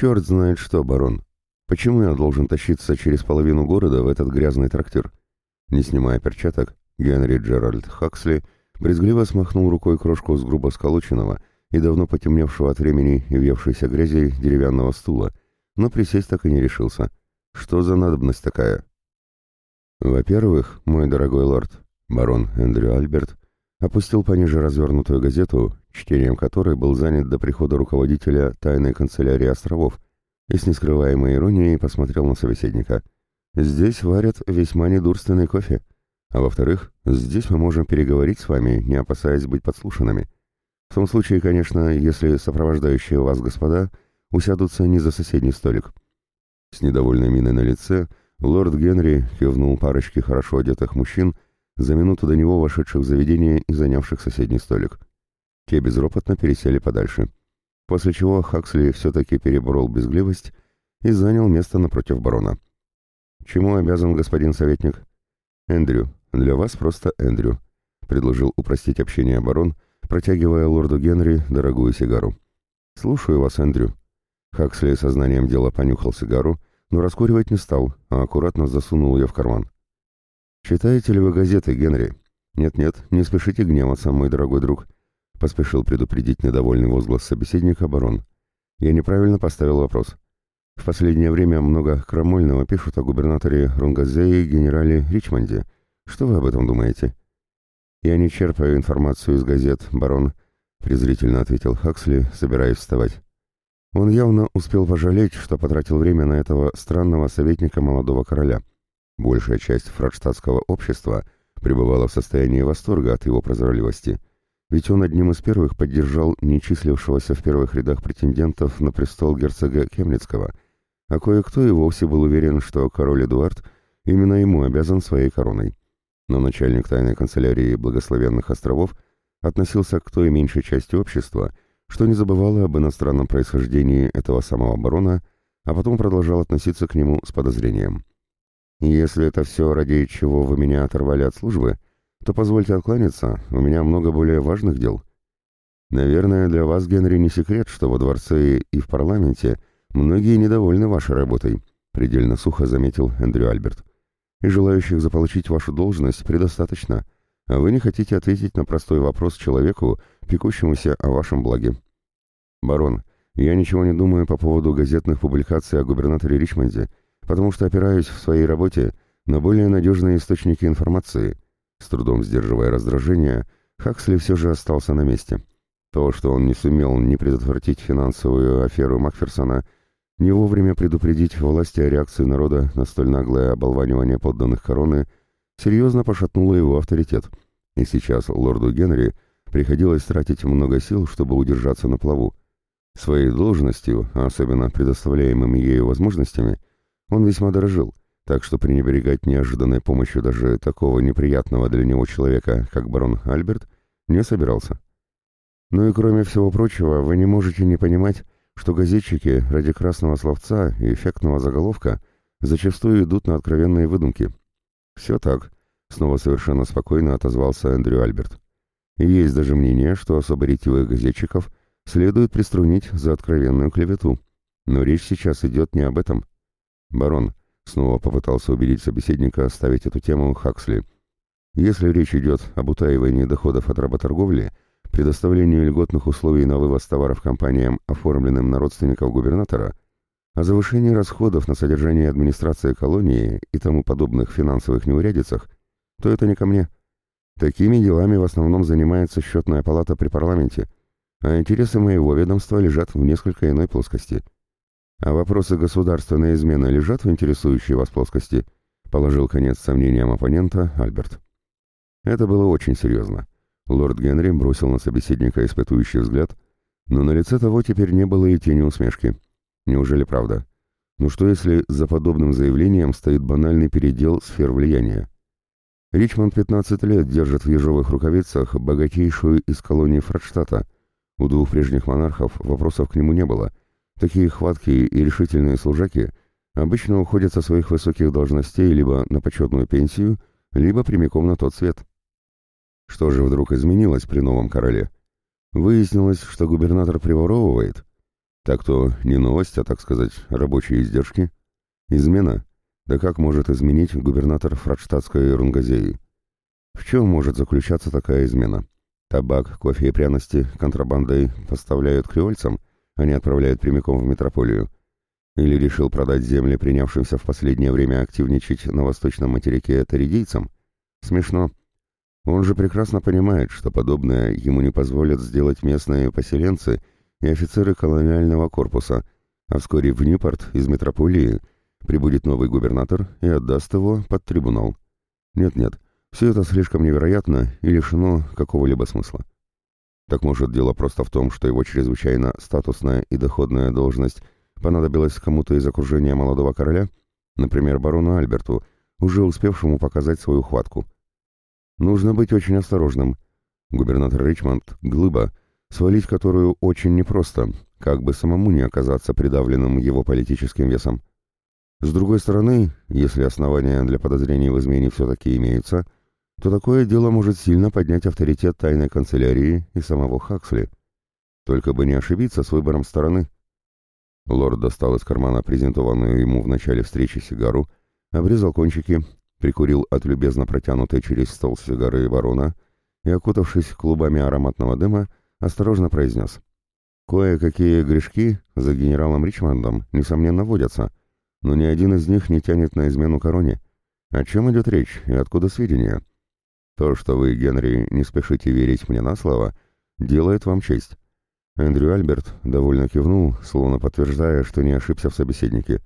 «Черт знает что, барон. Почему я должен тащиться через половину города в этот грязный трактир?» Не снимая перчаток, Генри Джеральд Хаксли брезгливо смахнул рукой крошку с грубо сколоченного и давно потемневшего от времени и въевшейся грязи деревянного стула, но присесть так и не решился. Что за надобность такая? Во-первых, мой дорогой лорд, барон Эндрю Альберт, опустил пониже развернутую газету, чтением которой был занят до прихода руководителя тайной канцелярии островов, и с нескрываемой иронией посмотрел на собеседника. «Здесь варят весьма недурственный кофе. А во-вторых, здесь мы можем переговорить с вами, не опасаясь быть подслушанными. В том случае, конечно, если сопровождающие вас господа усядутся не за соседний столик». С недовольной миной на лице лорд Генри кивнул парочке хорошо одетых мужчин, за минуту до него вошедших в заведение и занявших соседний столик. Те безропотно пересели подальше. После чего Хаксли все-таки переборол безгливость и занял место напротив барона. «Чему обязан господин советник?» «Эндрю. Для вас просто Эндрю», — предложил упростить общение барон, протягивая лорду Генри дорогую сигару. «Слушаю вас, Эндрю». Хаксли сознанием дела понюхал сигару, но раскуривать не стал, а аккуратно засунул ее в карман. «Читаете ли вы газеты, Генри?» «Нет-нет, не спешите гневаться, мой дорогой друг», — поспешил предупредить недовольный возглас собеседника барон. «Я неправильно поставил вопрос. В последнее время много крамольного пишут о губернаторе Рунгазее и генерале Ричмонде. Что вы об этом думаете?» «Я не черпаю информацию из газет, барон», — презрительно ответил Хаксли, собираясь вставать. Он явно успел пожалеть, что потратил время на этого странного советника молодого короля. Большая часть фрадштадтского общества пребывала в состоянии восторга от его прозорливости, ведь он одним из первых поддержал нечислившегося в первых рядах претендентов на престол герцога Кемницкого, а кое-кто и вовсе был уверен, что король Эдуард именно ему обязан своей короной. Но начальник тайной канцелярии Благословенных островов относился к той меньшей части общества – что не забывала об иностранном происхождении этого самого барона, а потом продолжал относиться к нему с подозрением. «Если это все, ради чего вы меня оторвали от службы, то позвольте откланяться, у меня много более важных дел. Наверное, для вас, Генри, не секрет, что во дворце и в парламенте многие недовольны вашей работой», предельно сухо заметил Эндрю Альберт. «И желающих заполучить вашу должность предостаточно, а вы не хотите ответить на простой вопрос человеку, пекущемуся о вашем благе. Барон, я ничего не думаю по поводу газетных публикаций о губернаторе Ричмонде, потому что опираюсь в своей работе на более надежные источники информации. С трудом сдерживая раздражение, Хаксли все же остался на месте. То, что он не сумел не предотвратить финансовую аферу Макферсона, не вовремя предупредить власти о реакции народа на столь наглое оболванивание подданных короны, серьезно пошатнуло его авторитет. И сейчас лорду Генри – Приходилось тратить много сил, чтобы удержаться на плаву. Своей должностью, а особенно предоставляемыми ею возможностями, он весьма дорожил, так что пренебрегать неожиданной помощью даже такого неприятного для него человека, как барон Альберт, не собирался. Ну и кроме всего прочего, вы не можете не понимать, что газетчики ради красного словца и эффектного заголовка зачастую идут на откровенные выдумки. «Все так», — снова совершенно спокойно отозвался Эндрю Альберт. Есть даже мнение, что особо ретивых газетчиков следует приструнить за откровенную клевету. Но речь сейчас идет не об этом. Барон снова попытался убедить собеседника оставить эту тему Хаксли. Если речь идет об утаивании доходов от работорговли, предоставлении льготных условий на вывоз товаров компаниям, оформленным на родственников губернатора, о завышении расходов на содержание администрации колонии и тому подобных финансовых неурядицах, то это не ко мне – Такими делами в основном занимается счетная палата при парламенте, а интересы моего ведомства лежат в несколько иной плоскости. А вопросы государственной измены лежат в интересующей вас плоскости, положил конец сомнениям оппонента Альберт. Это было очень серьезно. Лорд Генри бросил на собеседника испытующий взгляд, но на лице того теперь не было и тени усмешки. Неужели правда? Ну что если за подобным заявлением стоит банальный передел сфер влияния? Ричмонд 15 лет держит в ежовых рукавицах богатейшую из колоний Фрадштадта. У двух прежних монархов вопросов к нему не было. Такие хваткие и решительные служаки обычно уходят со своих высоких должностей либо на почетную пенсию, либо прямиком на тот свет. Что же вдруг изменилось при новом короле? Выяснилось, что губернатор приворовывает. Так то не новость, а, так сказать, рабочие издержки. Измена? Да как может изменить губернатор Фрадштадтской Рунгазеи? В чем может заключаться такая измена? Табак, кофе и пряности контрабандой поставляют креольцам, не отправляют прямиком в метрополию. Или решил продать земли, принявшимся в последнее время активничать на восточном материке таридийцам? Смешно. Он же прекрасно понимает, что подобное ему не позволят сделать местные поселенцы и офицеры колониального корпуса, а вскоре в Ньюпорт из метрополии прибудет новый губернатор и отдаст его под трибунал. Нет-нет, все это слишком невероятно и лишено какого-либо смысла. Так может дело просто в том, что его чрезвычайно статусная и доходная должность понадобилась кому-то из окружения молодого короля, например, барону Альберту, уже успевшему показать свою хватку. Нужно быть очень осторожным. Губернатор Ричмонд — глыба, свалить которую очень непросто, как бы самому не оказаться придавленным его политическим весом. С другой стороны, если основания для подозрений в измене все-таки имеются, то такое дело может сильно поднять авторитет тайной канцелярии и самого Хаксли. Только бы не ошибиться с выбором стороны. Лорд достал из кармана презентованную ему в начале встречи сигару, обрезал кончики, прикурил от любезно протянутой через стол сигары барона и, окутавшись клубами ароматного дыма, осторожно произнес. «Кое-какие грешки за генералом Ричмондом, несомненно, водятся, но ни один из них не тянет на измену короне. О чем идет речь и откуда сведения? То, что вы, Генри, не спешите верить мне на слово, делает вам честь». Эндрю Альберт довольно кивнул, словно подтверждая, что не ошибся в собеседнике.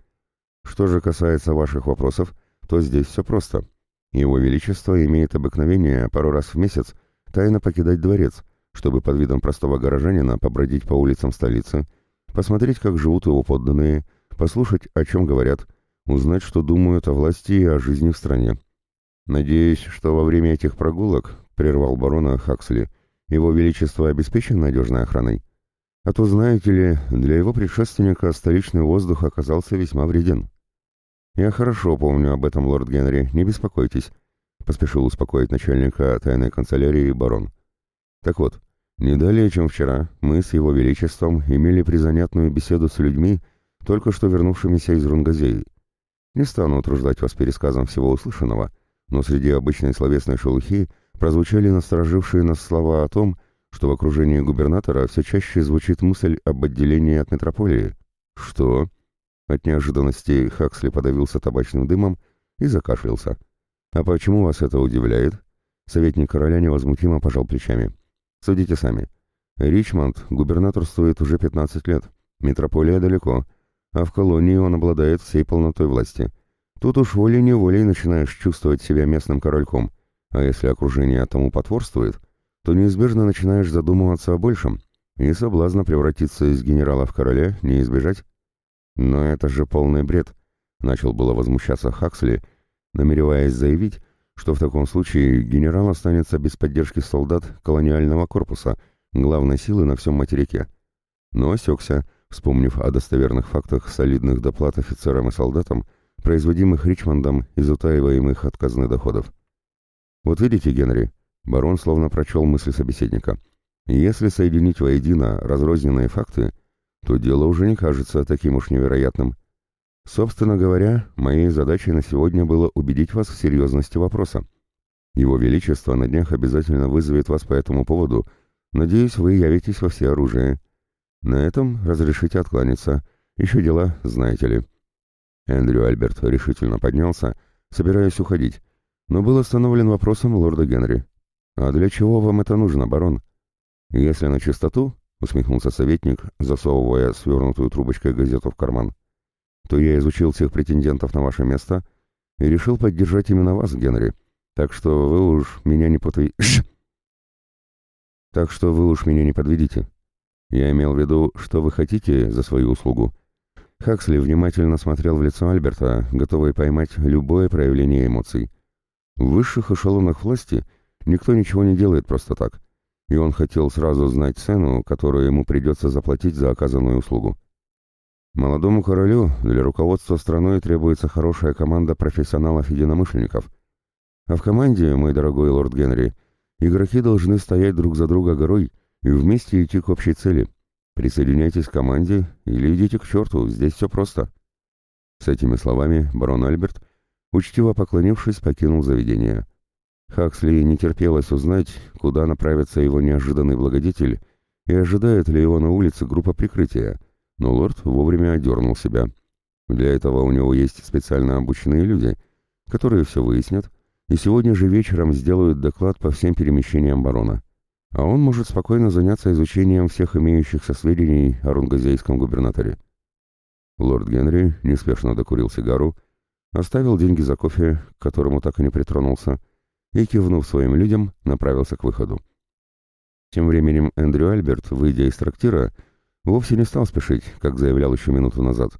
«Что же касается ваших вопросов, то здесь все просто. Его Величество имеет обыкновение пару раз в месяц тайно покидать дворец, чтобы под видом простого горожанина побродить по улицам столицы, посмотреть, как живут его подданные, послушать, о чем говорят, узнать, что думают о власти и о жизни в стране. Надеюсь, что во время этих прогулок, прервал барона Хаксли, его величество обеспечен надежной охраной. А то, знаете ли, для его предшественника столичный воздух оказался весьма вреден. «Я хорошо помню об этом, лорд Генри, не беспокойтесь», — поспешил успокоить начальника тайной канцелярии барон. «Так вот, не далее, чем вчера, мы с его величеством имели призанятную беседу с людьми, только что вернувшимися из Рунгазеи. Не стану утруждать вас пересказом всего услышанного, но среди обычной словесной шелухи прозвучали насторожившие нас слова о том, что в окружении губернатора все чаще звучит мысль об отделении от метрополии. Что? От неожиданности Хаксли подавился табачным дымом и закашлялся. «А почему вас это удивляет?» Советник короля невозмутимо пожал плечами. «Судите сами. Ричмонд губернаторствует уже 15 лет. Метрополия далеко, а в колонии он обладает всей полнотой власти. Тут уж волей-неволей начинаешь чувствовать себя местным корольком, а если окружение тому потворствует, то неизбежно начинаешь задумываться о большем, и соблазна превратиться из генерала в короля не избежать. «Но это же полный бред», — начал было возмущаться Хаксли, намереваясь заявить, что в таком случае генерал останется без поддержки солдат колониального корпуса, главной силы на всем материке. Но осекся, вспомнив о достоверных фактах солидных доплат офицерам и солдатам, производимых Ричмондом из утаиваемых от доходов. «Вот видите, Генри», — барон словно прочел мысли собеседника, — «если соединить воедино разрозненные факты, — то дело уже не кажется таким уж невероятным. Собственно говоря, моей задачей на сегодня было убедить вас в серьезности вопроса. Его Величество на днях обязательно вызовет вас по этому поводу. Надеюсь, вы явитесь во всеоружие. На этом разрешите откланяться. Еще дела, знаете ли». Эндрю Альберт решительно поднялся, собираясь уходить, но был остановлен вопросом лорда Генри. «А для чего вам это нужно, барон? Если на чистоту, усмехнулся советник, засовывая свернутую трубочкой газету в карман, то я изучил всех претендентов на ваше место и решил поддержать именно вас, Генри. Так что вы уж меня не потв... Так что вы уж меня не подведите. Я имел в виду, что вы хотите за свою услугу. Хаксли внимательно смотрел в лицо Альберта, готовый поймать любое проявление эмоций. В высших эшелонах власти никто ничего не делает просто так и он хотел сразу знать цену, которую ему придется заплатить за оказанную услугу. Молодому королю для руководства страной требуется хорошая команда профессионалов-единомышленников. А в команде, мой дорогой лорд Генри, игроки должны стоять друг за друга горой и вместе идти к общей цели. Присоединяйтесь к команде или идите к черту, здесь все просто». С этими словами барон Альберт, учтиво поклонившись, покинул заведение. Хаксли не терпелось узнать, куда направится его неожиданный благодетель и ожидает ли его на улице группа прикрытия, но лорд вовремя одернул себя. Для этого у него есть специально обученные люди, которые все выяснят, и сегодня же вечером сделают доклад по всем перемещениям барона. А он может спокойно заняться изучением всех имеющихся сведений о рунгазейском губернаторе. Лорд Генри неспешно докурил сигару, оставил деньги за кофе, к которому так и не притронулся, и, кивнув своим людям, направился к выходу. Тем временем Эндрю Альберт, выйдя из трактира, вовсе не стал спешить, как заявлял еще минуту назад.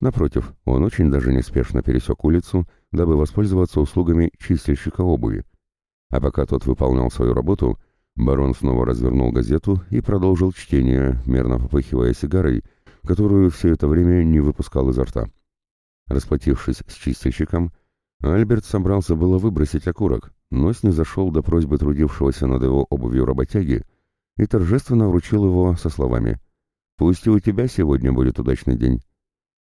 Напротив, он очень даже неспешно пересек улицу, дабы воспользоваться услугами чистильщика обуви. А пока тот выполнял свою работу, барон снова развернул газету и продолжил чтение, мерно попыхивая сигарой, которую все это время не выпускал изо рта. Расплатившись с чистильщиком, Альберт собрался было выбросить окурок, но снизошел до просьбы трудившегося над его обувью работяги и торжественно вручил его со словами «Пусть и у тебя сегодня будет удачный день».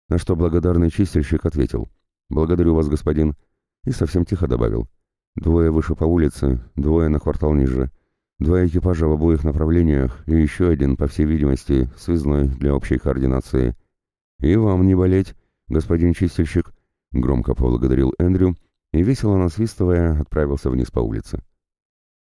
На что благодарный чистильщик ответил «Благодарю вас, господин», и совсем тихо добавил «Двое выше по улице, двое на квартал ниже, два экипажа в обоих направлениях и еще один, по всей видимости, связной для общей координации. И вам не болеть, господин чистильщик», — громко поблагодарил Эндрю, — и, весело насвистывая, отправился вниз по улице.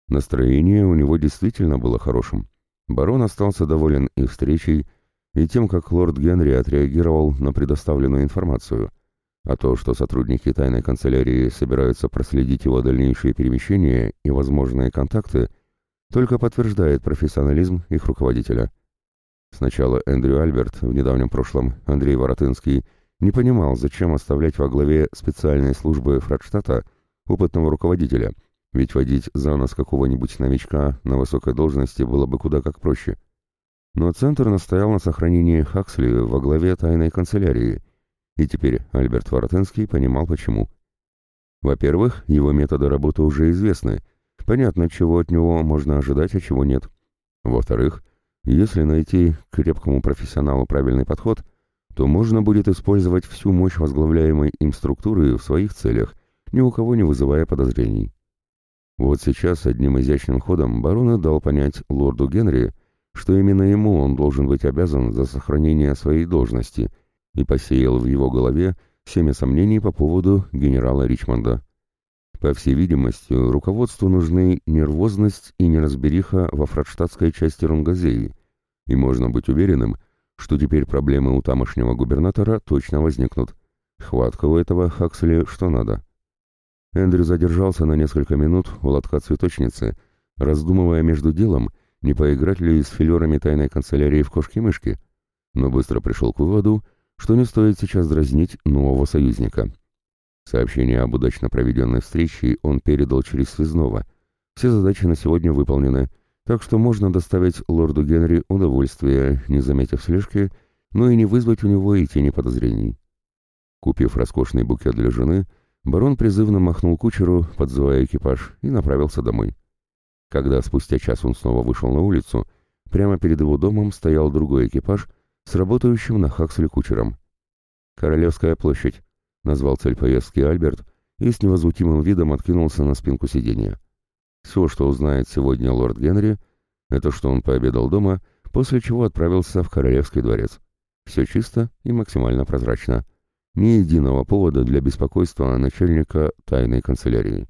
Настроение у него действительно было хорошим. Барон остался доволен и встречей, и тем, как лорд Генри отреагировал на предоставленную информацию, а то, что сотрудники тайной канцелярии собираются проследить его дальнейшие перемещения и возможные контакты, только подтверждает профессионализм их руководителя. Сначала Эндрю Альберт, в недавнем прошлом Андрей Воротынский, не понимал, зачем оставлять во главе специальной службы Фрадштадта опытного руководителя, ведь водить за нос какого-нибудь новичка на высокой должности было бы куда как проще. Но Центр настоял на сохранении Хаксли во главе тайной канцелярии, и теперь Альберт Воротенский понимал почему. Во-первых, его методы работы уже известны, понятно, чего от него можно ожидать, а чего нет. Во-вторых, если найти крепкому профессионалу правильный подход – то можно будет использовать всю мощь возглавляемой им структуры в своих целях, ни у кого не вызывая подозрений. Вот сейчас одним изящным ходом барон дал понять лорду Генри, что именно ему он должен быть обязан за сохранение своей должности, и посеял в его голове семя сомнений по поводу генерала Ричмонда. По всей видимости, руководству нужны нервозность и неразбериха во фрадштадтской части Рунгазеи, и можно быть уверенным, что теперь проблемы у тамошнего губернатора точно возникнут. Хватка у этого Хаксли что надо. Эндрю задержался на несколько минут у лотка цветочницы, раздумывая между делом, не поиграть ли с филерами тайной канцелярии в кошки-мышки, но быстро пришел к выводу, что не стоит сейчас дразнить нового союзника. Сообщение об удачно проведенной встрече он передал через связного. Все задачи на сегодня выполнены — так что можно доставить лорду Генри удовольствие, не заметив слежки, но и не вызвать у него и тени подозрений. Купив роскошный букет для жены, барон призывно махнул кучеру, подзывая экипаж, и направился домой. Когда спустя час он снова вышел на улицу, прямо перед его домом стоял другой экипаж с работающим на Хакселе кучером. «Королевская площадь», — назвал цель поездки Альберт и с невозмутимым видом откинулся на спинку сиденья. Все, что узнает сегодня лорд Генри, это что он пообедал дома, после чего отправился в Королевский дворец. Все чисто и максимально прозрачно. Ни единого повода для беспокойства начальника тайной канцелярии.